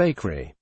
Bakery.